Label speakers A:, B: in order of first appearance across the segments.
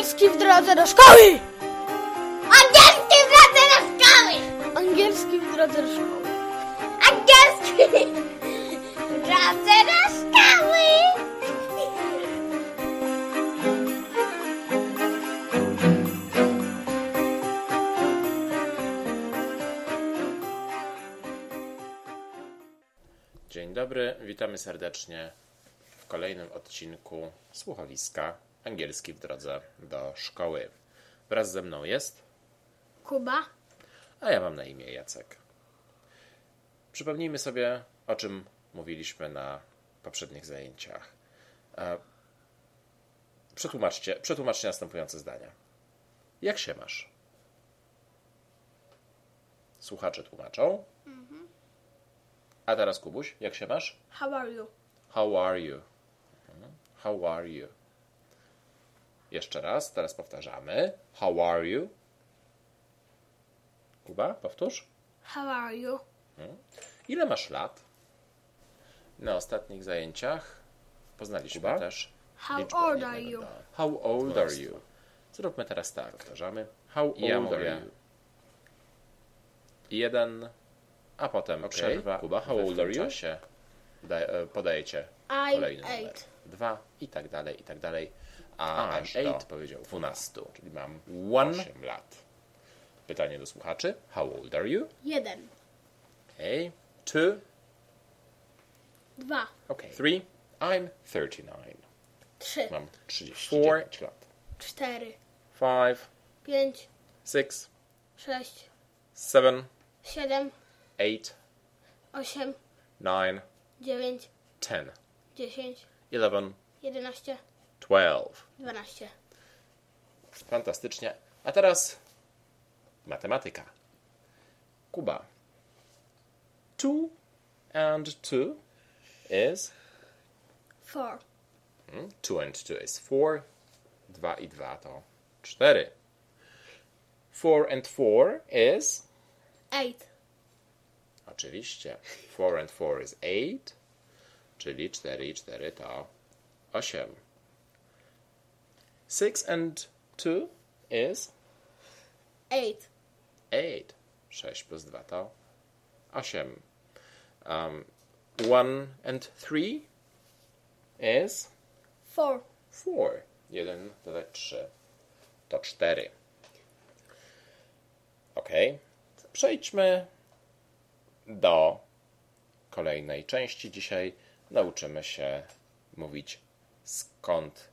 A: Angielski w drodze do szkoły!
B: Angielski w drodze do szkoły!
A: Angielski w drodze do szkoły.
B: Angielski w drodze do szkoły!
C: Dzień dobry, witamy serdecznie w kolejnym odcinku słuchowiska angielski w drodze do szkoły. Wraz ze mną jest,
A: Kuba?
C: a ja mam na imię Jacek. Przypomnijmy sobie, o czym mówiliśmy na poprzednich zajęciach. E, Przetłumaczcie, przetłumaczcie następujące zdania. Jak się masz? Słuchacze tłumaczą. A teraz Kubuś, jak się masz?
A: How are you?
C: How are you? Mhm. How are you? Jeszcze raz, teraz powtarzamy. How are you? Kuba, powtórz.
A: How are you?
C: Ile masz lat? Na ostatnich zajęciach poznaliśmy Kuba? też.
A: How
C: liczbę
A: old are you?
C: do- How old are you? Zróbmy teraz tak. Powtarzamy. How
D: Ja
C: old are
D: mówię.
C: you? Jeden, a potem przerwa.
D: Kuba, how old are you?
C: czasie da, podajecie
A: I'm
C: kolejny numer.
A: eight.
C: Dwa i tak dalej, i tak dalej. A, aż
D: eight
C: do
D: powiedział
C: 12, czyli mam
D: One.
C: 8 lat. Pytanie do słuchaczy. How old are you?
A: Jeden.
C: Okay. Two.
A: Dwa.
C: Okay. Three. I'm 39.
A: Trzy.
C: Mam 39 lat.
A: Cztery.
C: Five.
A: Pięć.
C: Six.
A: Sześć.
C: Seven.
A: Siedem.
C: Eight.
A: Osiem.
C: Nine.
A: Dziewięć.
C: Ten.
A: Dziesięć.
C: Eleven.
A: Jedenaście.
C: Twelve.
A: Dwanaście.
C: Fantastycznie. A teraz matematyka. Kuba. Two and two is
A: Four.
C: Hmm, Two and two is four. Dwa i dwa to cztery. Four and four is
A: Eight.
C: oczywiście four and four is eight, czyli cztery i cztery to osiem. Six and two is
A: Eight.
C: eight. Sześć plus dwa to osiem. Um, one and three is
A: Four.
C: Four. Jeden dodać trzy. To cztery. Ok. Przejdźmy do kolejnej części. Dzisiaj nauczymy się mówić skąd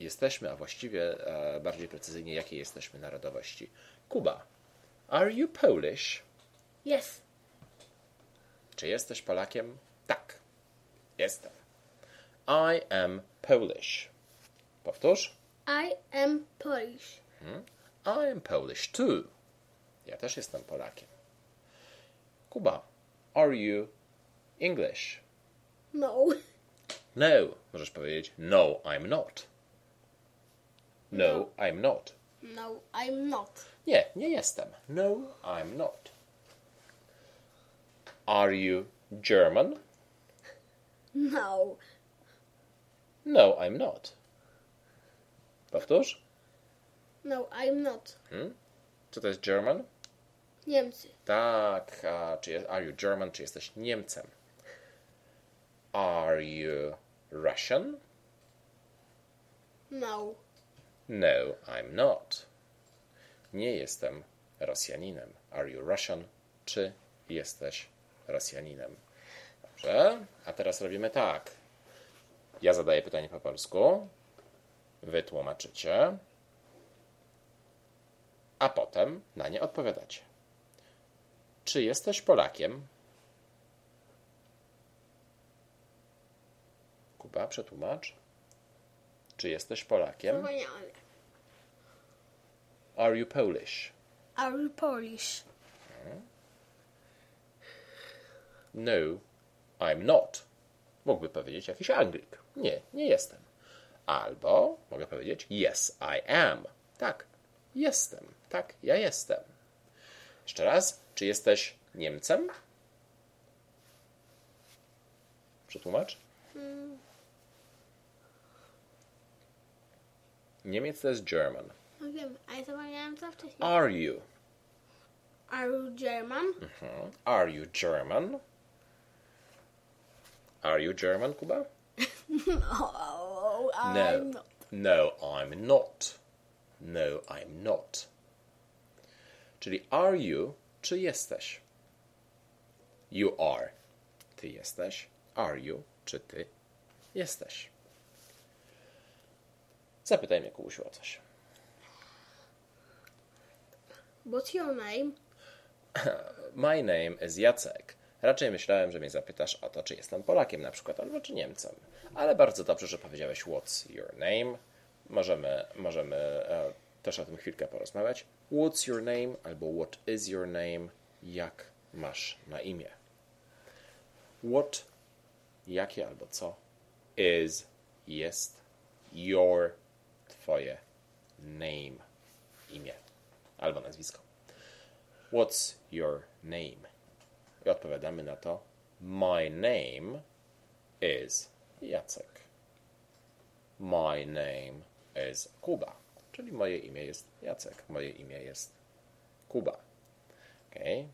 C: jesteśmy, a właściwie e, bardziej precyzyjnie jakiej jesteśmy narodowości. Kuba. Are you Polish?
A: Yes.
C: Czy jesteś Polakiem? Tak. Jestem. I am Polish. Powtórz.
A: I am Polish.
C: I am Polish too. Ja też jestem Polakiem. Kuba, are you English?
A: No.
C: No. Możesz powiedzieć no, I'm not. No, I'm not.
A: No, I'm not.
C: Nie, nie jestem. No, I'm not. Are you German?
A: No.
C: No, I'm not. Powtórz.
A: No, I'm not.
C: Co to jest German?
A: Niemcy.
C: Tak, a czy jest, are you German, czy jesteś Niemcem? Are you Russian?
A: No.
C: No, I'm not. Nie jestem Rosjaninem. Are you Russian? Czy jesteś Rosjaninem? Dobrze, a teraz robimy tak. Ja zadaję pytanie po polsku, wy tłumaczycie, a potem na nie odpowiadacie. Czy jesteś Polakiem? Kuba, przetłumacz. Czy jesteś Polakiem? Are you Polish?
A: Are you Polish?
C: No, I'm not. Mógłby powiedzieć jakiś Anglik. Nie, nie jestem. Albo mogę powiedzieć yes, I am. Tak, jestem. Tak, ja jestem. Jeszcze raz, czy jesteś Niemcem? Przetłumacz. Niemiec to jest German.
A: No wiem, a ja zapomniałem co wcześniej.
C: Are you?
A: Are you German?
C: Mhm. Are you German? Are you German, Kuba?
A: Oh, I'm
C: No.
A: not.
C: No, I'm not. No, I'm not. Czyli are you, czy jesteś? You are. Ty jesteś. Are you, czy ty jesteś? Zapytaj mnie, Kubusiu, o coś.
A: What's your name?
C: My name is Jacek. Raczej myślałem, że mnie zapytasz o to, czy jestem Polakiem na przykład, albo czy Niemcem. Ale bardzo dobrze, że powiedziałeś what's your name. Możemy, możemy e, też o tym chwilkę porozmawiać. What's your name albo what is your name? Jak masz na imię? What, jakie albo co? Is, jest, your, twoje, name, imię albo nazwisko. What's your name? I odpowiadamy na to My name is Jacek. My name is Kuba. Czyli moje imię jest Jacek. Moje imię jest Kuba. Okay.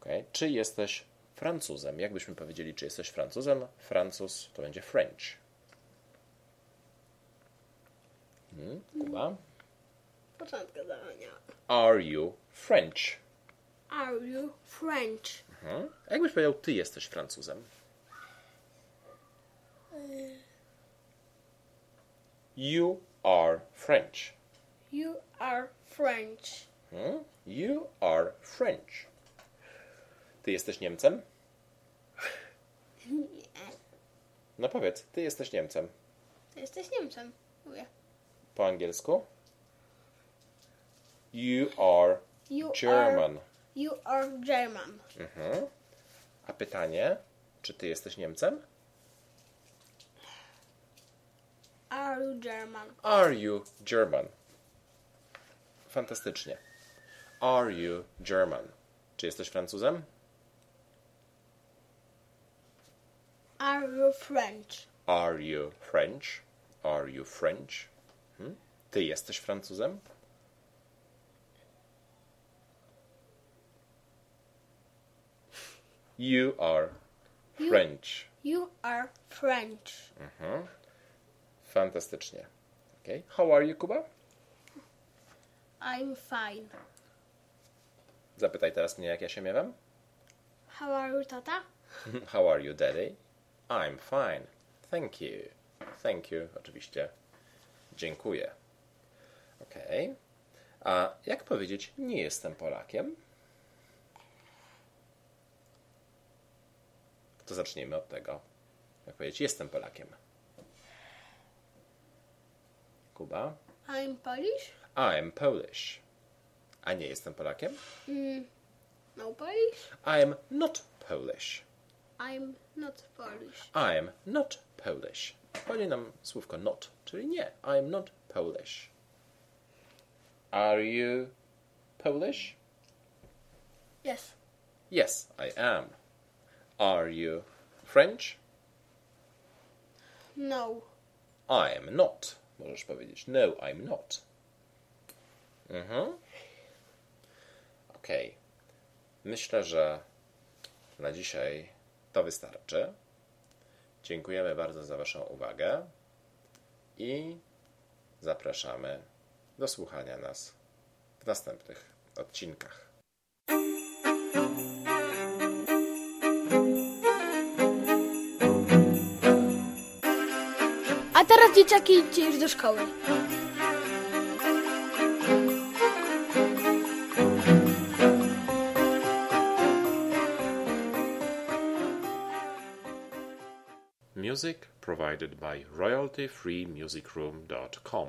C: Okay. Czy jesteś Francuzem? Jakbyśmy powiedzieli, czy jesteś Francuzem? Francuz to będzie French. Hmm, Kuba.
A: Początku zadania.
C: Are you French?
A: Are you French?
C: Hmm? A Jakbyś powiedział, ty jesteś Francuzem? You are French.
A: You are French.
C: Hmm? You are French. Ty jesteś Niemcem?
A: Nie.
C: No powiedz, ty jesteś Niemcem.
A: Jesteś Niemcem. Mówię.
C: Po angielsku? You are
A: You
C: German.
A: Are, you are German.
C: Mhm. A pytanie, czy ty jesteś Niemcem?
A: Are you German?
C: Are you German? Fantastycznie. Are you German? Czy jesteś Francuzem?
A: Are you French?
C: Are you French? Are you French? Ty jesteś Francuzem? You are French.
A: You are French.
C: Fantastycznie. Okay. How are you, Kuba?
A: I'm fine.
C: Zapytaj teraz mnie, jak ja się miewam.
A: How are you, tata?
C: How are you, daddy? I'm fine. Thank you. Thank you, oczywiście. Dziękuję. Okej. A jak powiedzieć, nie jestem Polakiem? To zacznijmy od tego. Jak powiedzieć, jestem Polakiem? Kuba?
A: I'm Polish.
C: I'm Polish. A nie jestem Polakiem?
A: No Polish.
C: I'm not Polish.
A: I'm not Polish.
C: I'm not Polish. Chodzi nam słówko not, czyli nie. I'm not Polish. Are you Polish?
A: Yes.
C: Yes, I am. Are you French?
A: No.
C: I am not. Możesz powiedzieć no, I'm not. Mhm. Okej. Myślę, że na dzisiaj to wystarczy. Dziękujemy bardzo za Waszą uwagę i zapraszamy do słuchania nas w następnych odcinkach.
A: A teraz dzieciaki idźcie już do szkoły.
C: Music provided by royaltyfreemusicroom.com.